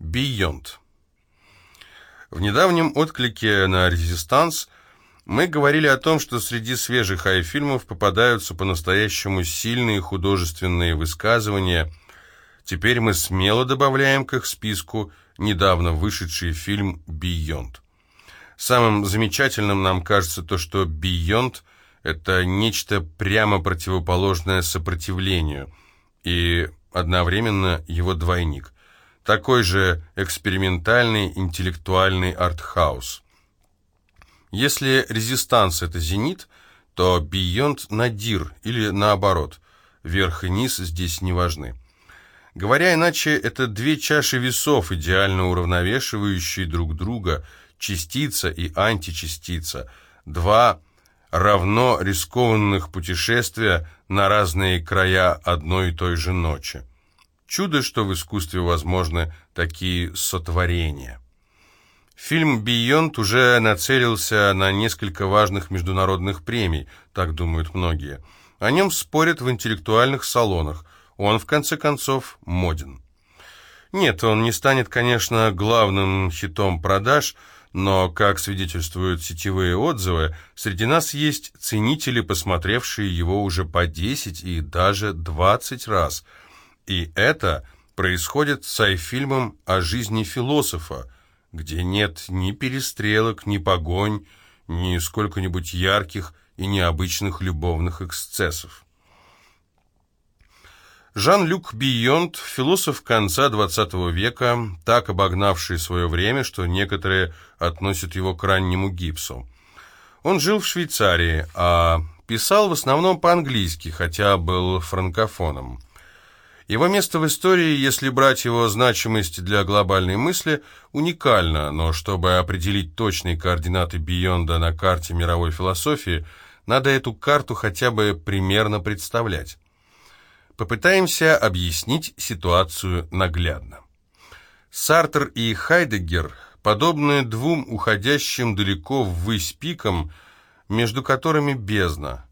Beyond. В недавнем отклике на «Резистанс» мы говорили о том, что среди свежих ай-фильмов попадаются по-настоящему сильные художественные высказывания. Теперь мы смело добавляем к их списку недавно вышедший фильм «Beyond». Самым замечательным нам кажется то, что «Beyond» — это нечто прямо противоположное сопротивлению и одновременно его двойник. Такой же экспериментальный интеллектуальный артхаус. Если «Резистанс» — это «Зенит», то «Beyond» — «Надир» или наоборот. Верх и низ здесь не важны. Говоря иначе, это две чаши весов, идеально уравновешивающие друг друга — частица и античастица, два равно рискованных путешествия на разные края одной и той же ночи. Чудо, что в искусстве возможны такие сотворения. Фильм «Бионд» уже нацелился на несколько важных международных премий, так думают многие. О нем спорят в интеллектуальных салонах. Он, в конце концов, моден. Нет, он не станет, конечно, главным хитом продаж – но, как свидетельствуют сетевые отзывы, среди нас есть ценители, посмотревшие его уже по 10 и даже 20 раз. И это происходит с айфильмом о жизни философа, где нет ни перестрелок, ни погонь, ни сколько-нибудь ярких и необычных любовных эксцессов. Жан-Люк Бийонт, философ конца XX века, так обогнавший свое время, что некоторые относят его к раннему гипсу. Он жил в Швейцарии, а писал в основном по-английски, хотя был франкофоном. Его место в истории, если брать его значимость для глобальной мысли, уникально, но чтобы определить точные координаты Бионда на карте мировой философии, надо эту карту хотя бы примерно представлять. Попытаемся объяснить ситуацию наглядно. Сартер и Хайдеггер подобны двум уходящим далеко ввысь пикам, между которыми бездна.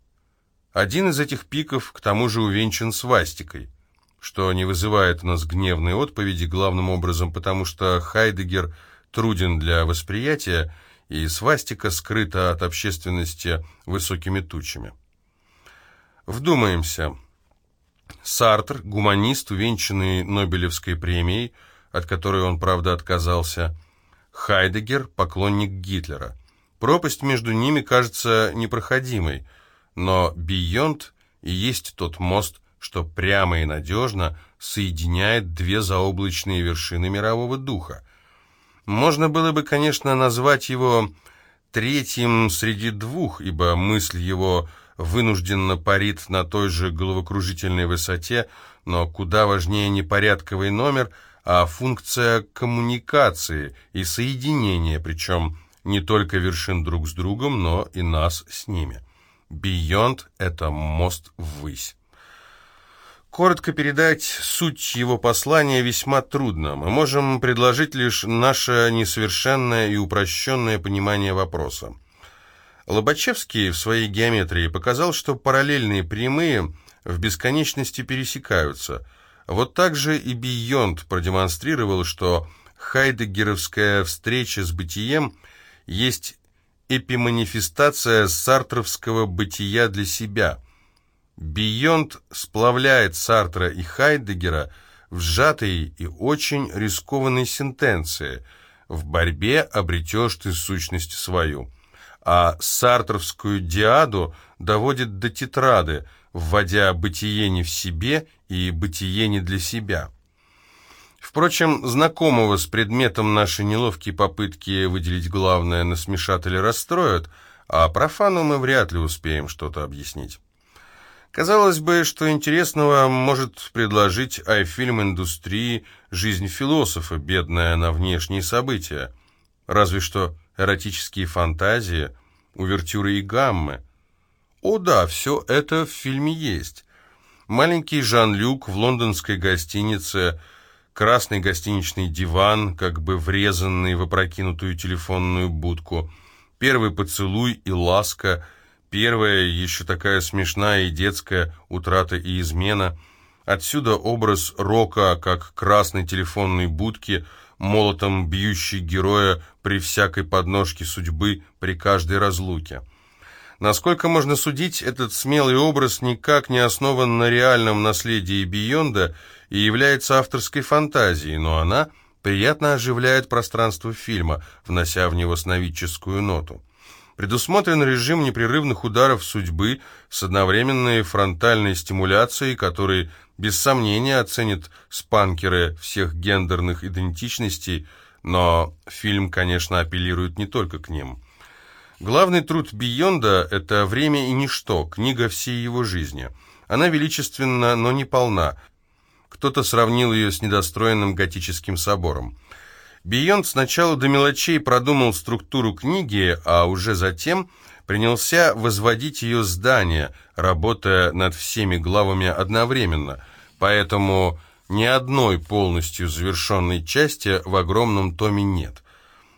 Один из этих пиков к тому же увенчан свастикой, что не вызывает у нас гневной отповеди, главным образом потому, что Хайдеггер труден для восприятия, и свастика скрыта от общественности высокими тучами. Вдумаемся – Сартр, гуманист, увенчанный Нобелевской премией, от которой он, правда, отказался. Хайдегер, поклонник Гитлера. Пропасть между ними кажется непроходимой, но Бионд и есть тот мост, что прямо и надежно соединяет две заоблачные вершины мирового духа. Можно было бы, конечно, назвать его третьим среди двух, ибо мысль его – вынужденно парит на той же головокружительной высоте, но куда важнее не порядковый номер, а функция коммуникации и соединения, причем не только вершин друг с другом, но и нас с ними. Beyond — это мост ввысь. Коротко передать суть его послания весьма трудно. Мы можем предложить лишь наше несовершенное и упрощенное понимание вопроса. Лобачевский в своей геометрии показал, что параллельные прямые в бесконечности пересекаются. Вот так же и Бийонд продемонстрировал, что хайдеггеровская встреча с бытием есть эпиманифестация сартровского бытия для себя. Бийонд сплавляет Сартра и Хайдеггера в сжатой и очень рискованной сентенции «В борьбе обретешь ты сущность свою» а сартровскую диаду доводит до тетрады, вводя бытие не в себе и бытие не для себя. Впрочем, знакомого с предметом наши неловкие попытки выделить главное насмешат или расстроят, а профану мы вряд ли успеем что-то объяснить. Казалось бы, что интересного может предложить айфильм индустрии «Жизнь философа», бедная на внешние события. Разве что эротические фантазии, увертюры и гаммы. О да, все это в фильме есть. Маленький Жан-Люк в лондонской гостинице, красный гостиничный диван, как бы врезанный в опрокинутую телефонную будку, первый поцелуй и ласка, первая, еще такая смешная и детская, утрата и измена, Отсюда образ Рока как красной телефонной будки, молотом бьющей героя при всякой подножке судьбы, при каждой разлуке. Насколько можно судить, этот смелый образ никак не основан на реальном наследии Бионда и является авторской фантазией, но она приятно оживляет пространство фильма, внося в него сновидческую ноту. Предусмотрен режим непрерывных ударов судьбы с одновременной фронтальной стимуляцией, который, без сомнения, оценит спанкеры всех гендерных идентичностей, но фильм, конечно, апеллирует не только к ним. Главный труд Бионда – это «Время и ничто», книга всей его жизни. Она величественна, но не полна. Кто-то сравнил ее с недостроенным готическим собором. Бионд сначала до мелочей продумал структуру книги, а уже затем принялся возводить ее здание, работая над всеми главами одновременно, поэтому ни одной полностью завершенной части в огромном томе нет.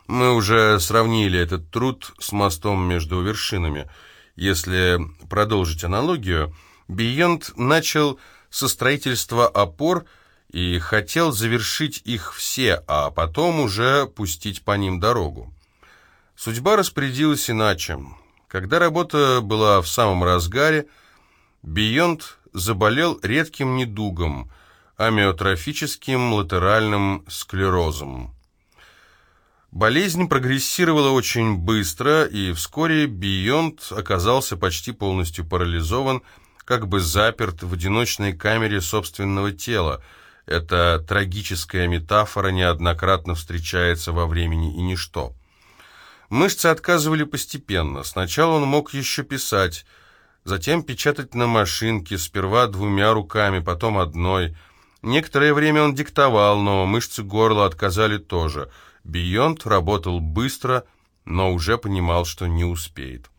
Мы уже сравнили этот труд с мостом между вершинами. Если продолжить аналогию, Бионд начал со строительства опор – и хотел завершить их все, а потом уже пустить по ним дорогу. Судьба распорядилась иначе. Когда работа была в самом разгаре, Бионд заболел редким недугом, амиотрофическим латеральным склерозом. Болезнь прогрессировала очень быстро, и вскоре Бионд оказался почти полностью парализован, как бы заперт в одиночной камере собственного тела – эта трагическая метафора неоднократно встречается во времени и ничто. Мышцы отказывали постепенно. Сначала он мог еще писать, затем печатать на машинке, сперва двумя руками, потом одной. Некоторое время он диктовал, но мышцы горла отказали тоже. Бионд работал быстро, но уже понимал, что не успеет.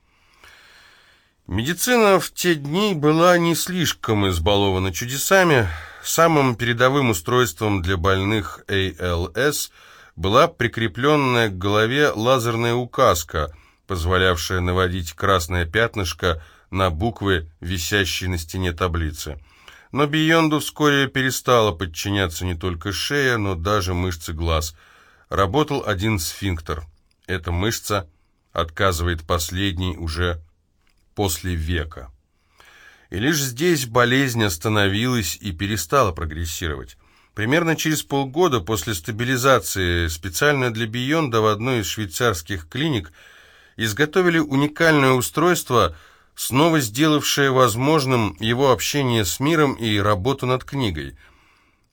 Медицина в те дни была не слишком избалована чудесами, Самым передовым устройством для больных ALS была прикрепленная к голове лазерная указка, позволявшая наводить красное пятнышко на буквы, висящие на стене таблицы. Но Бионду вскоре перестала подчиняться не только шея, но даже мышцы глаз. Работал один сфинктер. Эта мышца отказывает последний уже после века. И лишь здесь болезнь остановилась и перестала прогрессировать. Примерно через полгода после стабилизации специально для Бионда в одной из швейцарских клиник изготовили уникальное устройство, снова сделавшее возможным его общение с миром и работу над книгой.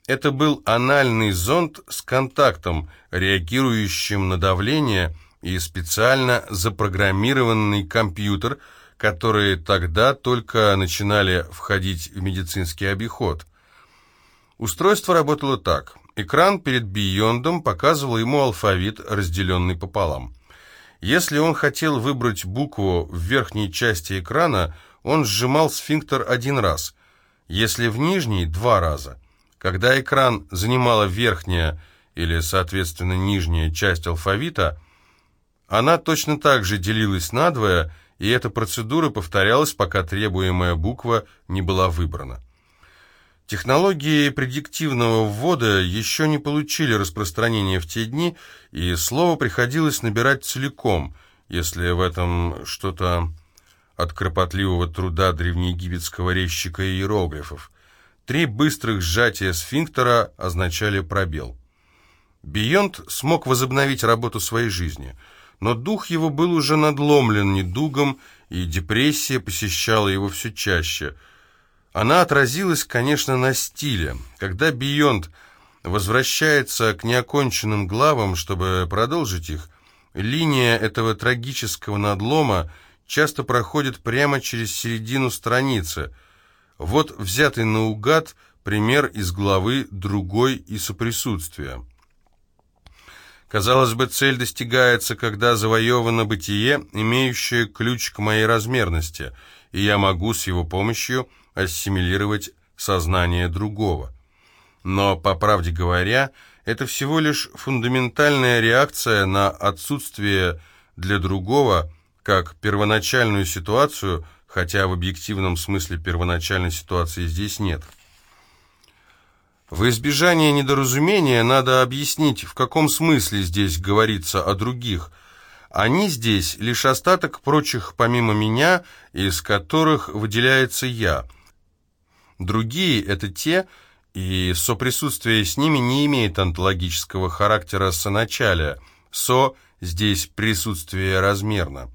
Это был анальный зонд с контактом, реагирующим на давление, и специально запрограммированный компьютер – которые тогда только начинали входить в медицинский обиход. Устройство работало так. Экран перед Биондом показывал ему алфавит, разделенный пополам. Если он хотел выбрать букву в верхней части экрана, он сжимал сфинктер один раз, если в нижней – два раза. Когда экран занимала верхняя или, соответственно, нижняя часть алфавита, она точно так же делилась надвое – и эта процедура повторялась, пока требуемая буква не была выбрана. Технологии предиктивного ввода еще не получили распространения в те дни, и слово приходилось набирать целиком, если в этом что-то от кропотливого труда древнеегипетского резчика иероглифов. Три быстрых сжатия сфинктера означали пробел. Бионд смог возобновить работу своей жизни – но дух его был уже надломлен недугом, и депрессия посещала его все чаще. Она отразилась, конечно, на стиле. Когда Бионд возвращается к неоконченным главам, чтобы продолжить их, линия этого трагического надлома часто проходит прямо через середину страницы. Вот взятый наугад пример из главы «Другой и соприсутствие». Казалось бы, цель достигается, когда завоевано бытие, имеющее ключ к моей размерности, и я могу с его помощью ассимилировать сознание другого. Но, по правде говоря, это всего лишь фундаментальная реакция на отсутствие для другого, как первоначальную ситуацию, хотя в объективном смысле первоначальной ситуации здесь нет. В избежание недоразумения надо объяснить, в каком смысле здесь говорится о других. Они здесь лишь остаток прочих помимо меня, из которых выделяется я. Другие — это те, и соприсутствие с ними не имеет онтологического характера соначалия. Со здесь присутствие размерно.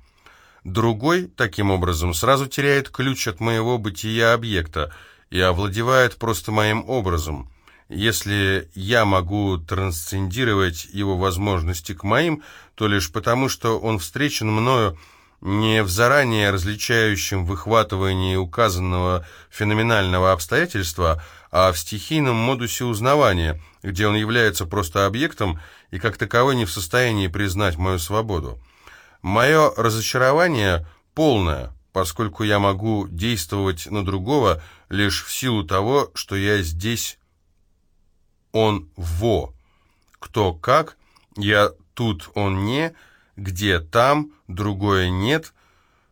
Другой, таким образом, сразу теряет ключ от моего бытия объекта и овладевает просто моим образом. Если я могу трансцендировать его возможности к моим, то лишь потому, что он встречен мною не в заранее различающем выхватывании указанного феноменального обстоятельства, а в стихийном модусе узнавания, где он является просто объектом и как таковой не в состоянии признать мою свободу. Мое разочарование полное, поскольку я могу действовать на другого лишь в силу того, что я здесь, он во. Кто как, я тут, он не, где там, другое нет,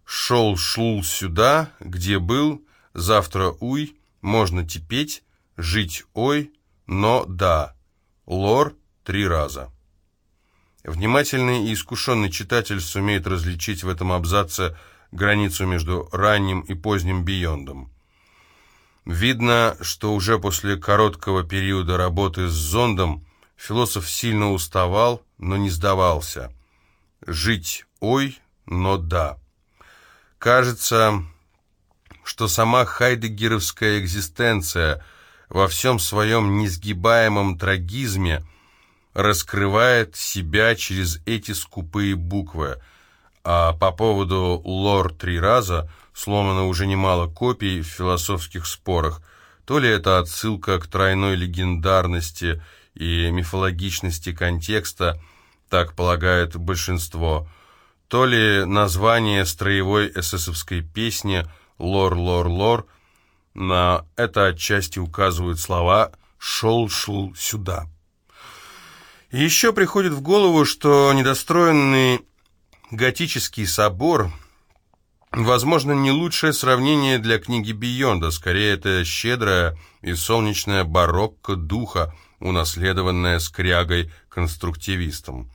шел, шел сюда, где был, завтра уй, можно тепеть, жить ой, но да, лор три раза. Внимательный и искушенный читатель сумеет различить в этом абзаце границу между ранним и поздним биондом. Видно, что уже после короткого периода работы с зондом философ сильно уставал, но не сдавался. Жить ой, но да. Кажется, что сама хайдегеровская экзистенция во всем своем несгибаемом трагизме – раскрывает себя через эти скупые буквы. А по поводу «лор три раза» сломано уже немало копий в философских спорах. То ли это отсылка к тройной легендарности и мифологичности контекста, так полагает большинство, то ли название строевой эсэсовской песни «Лор, лор, лор», на это отчасти указывают слова «шел-шел сюда». И еще приходит в голову, что недостроенный готический собор, возможно, не лучшее сравнение для книги Бионда, скорее это щедрая и солнечная барокко духа, унаследованная скрягой-конструктивистом.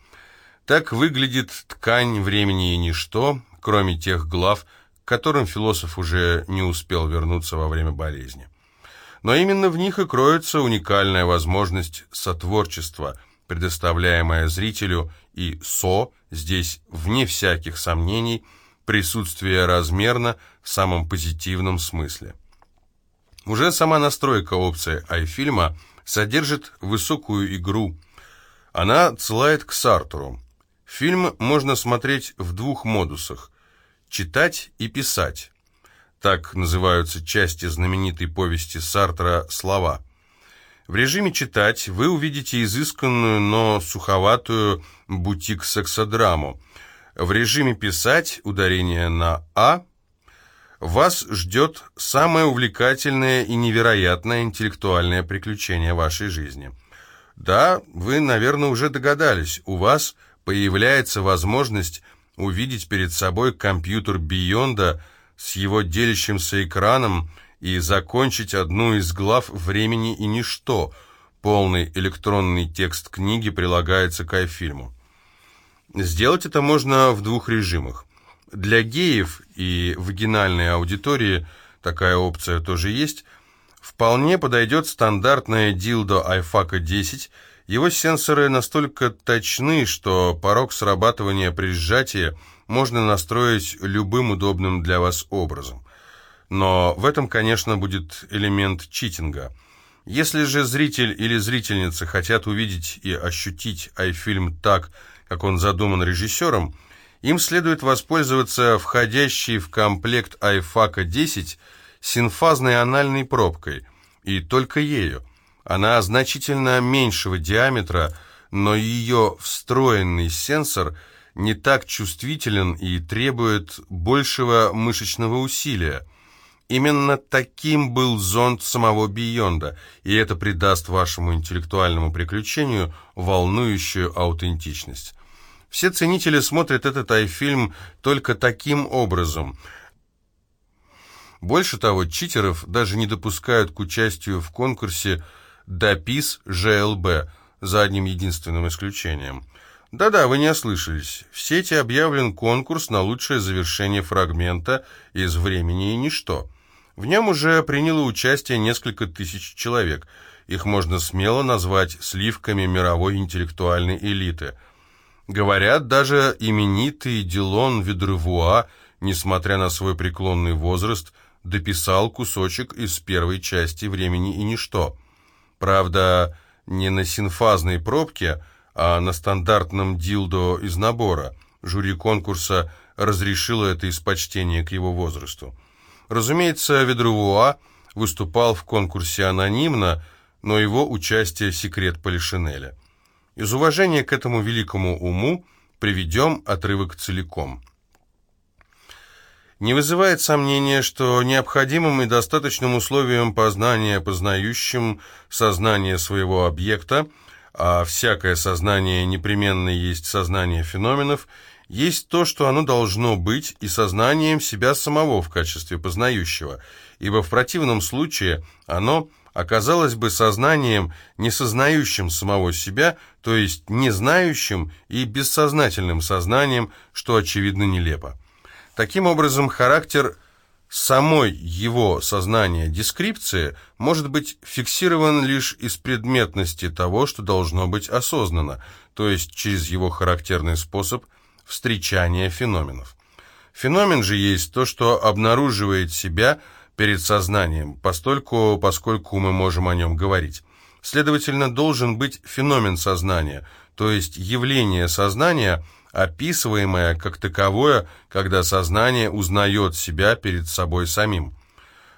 Так выглядит ткань времени и ничто, кроме тех глав, к которым философ уже не успел вернуться во время болезни. Но именно в них и кроется уникальная возможность сотворчества – предоставляемое зрителю, и «со» здесь, вне всяких сомнений, присутствие размерно в самом позитивном смысле. Уже сама настройка опции iFilm содержит высокую игру. Она отсылает к Сартору. Фильм можно смотреть в двух модусах – читать и писать. Так называются части знаменитой повести Сартра «Слова». В режиме «Читать» вы увидите изысканную, но суховатую бутик-сексодраму. В режиме «Писать» ударение на «а» вас ждет самое увлекательное и невероятное интеллектуальное приключение вашей жизни. Да, вы, наверное, уже догадались, у вас появляется возможность увидеть перед собой компьютер Бионда с его делящимся экраном и закончить одну из глав «Времени и ничто». Полный электронный текст книги прилагается к iFilm. Сделать это можно в двух режимах. Для геев и вагинальной аудитории такая опция тоже есть. Вполне подойдет стандартная дилдо iFaca 10. Его сенсоры настолько точны, что порог срабатывания при сжатии можно настроить любым удобным для вас образом. Но в этом, конечно, будет элемент читинга. Если же зритель или зрительница хотят увидеть и ощутить айфильм так, как он задуман режиссером, им следует воспользоваться входящей в комплект iFaca 10 синфазной анальной пробкой, и только ею. Она значительно меньшего диаметра, но ее встроенный сенсор не так чувствителен и требует большего мышечного усилия. Именно таким был зонд самого Бионда, и это придаст вашему интеллектуальному приключению волнующую аутентичность. Все ценители смотрят этот айфильм только таким образом. Больше того, читеров даже не допускают к участию в конкурсе «Допис ЖЛБ», за одним единственным исключением. Да-да, вы не ослышались. В сети объявлен конкурс на лучшее завершение фрагмента из «Времени и ничто». В нем уже приняло участие несколько тысяч человек. Их можно смело назвать сливками мировой интеллектуальной элиты. Говорят, даже именитый Дилон Ведревуа, несмотря на свой преклонный возраст, дописал кусочек из первой части «Времени и ничто». Правда, не на синфазной пробке, а на стандартном дилдо из набора. Жюри конкурса разрешило это из почтения к его возрасту. Разумеется, Ведрувуа выступал в конкурсе анонимно, но его участие – секрет Полишинеля. Из уважения к этому великому уму приведем отрывок целиком – не вызывает сомнения, что необходимым и достаточным условием познания познающим сознание своего объекта, а всякое сознание непременно есть сознание феноменов, есть то, что оно должно быть и сознанием себя самого в качестве познающего, ибо в противном случае оно оказалось бы сознанием, не сознающим самого себя, то есть не знающим и бессознательным сознанием, что очевидно нелепо. Таким образом, характер самой его сознания дескрипции может быть фиксирован лишь из предметности того, что должно быть осознано, то есть через его характерный способ встречания феноменов. Феномен же есть то, что обнаруживает себя перед сознанием, постольку, поскольку мы можем о нем говорить. Следовательно, должен быть феномен сознания, то есть явление сознания – описываемое как таковое, когда сознание узнает себя перед собой самим.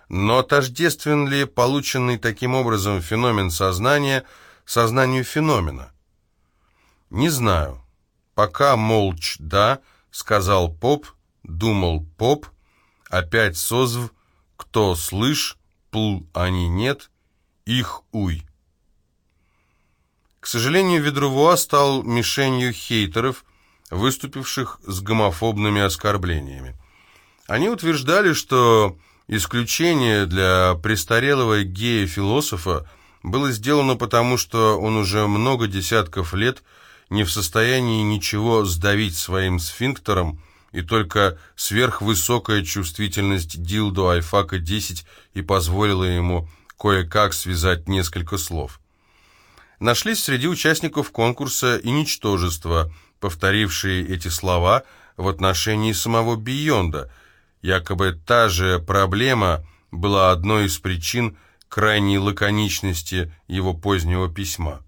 Но тождествен ли полученный таким образом феномен сознания сознанию феномена? Не знаю. Пока молчь «да», сказал поп, думал поп, опять созв, кто слышь, пл они нет, их уй. К сожалению, Ведрувуа стал мишенью хейтеров – выступивших с гомофобными оскорблениями. Они утверждали, что исключение для престарелого гея-философа было сделано потому, что он уже много десятков лет не в состоянии ничего сдавить своим сфинктером, и только сверхвысокая чувствительность дилдо Айфака-10 и позволила ему кое-как связать несколько слов. Нашлись среди участников конкурса и ничтожества – повторившие эти слова в отношении самого Бионда. Якобы та же проблема была одной из причин крайней лаконичности его позднего письма.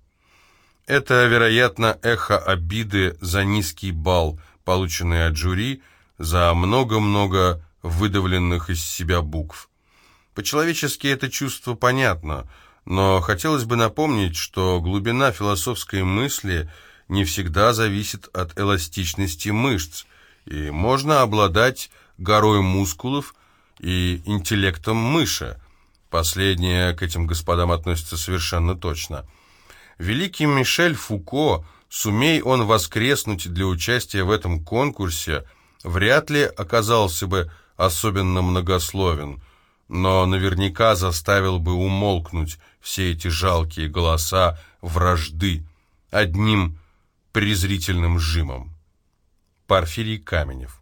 Это, вероятно, эхо обиды за низкий балл, полученный от жюри, за много-много выдавленных из себя букв. По-человечески это чувство понятно, но хотелось бы напомнить, что глубина философской мысли – не всегда зависит от эластичности мышц, и можно обладать горой мускулов и интеллектом мыши. Последнее к этим господам относится совершенно точно. Великий Мишель Фуко, сумей он воскреснуть для участия в этом конкурсе, вряд ли оказался бы особенно многословен, но наверняка заставил бы умолкнуть все эти жалкие голоса вражды одним презрительным жимом. Порфирий Каменев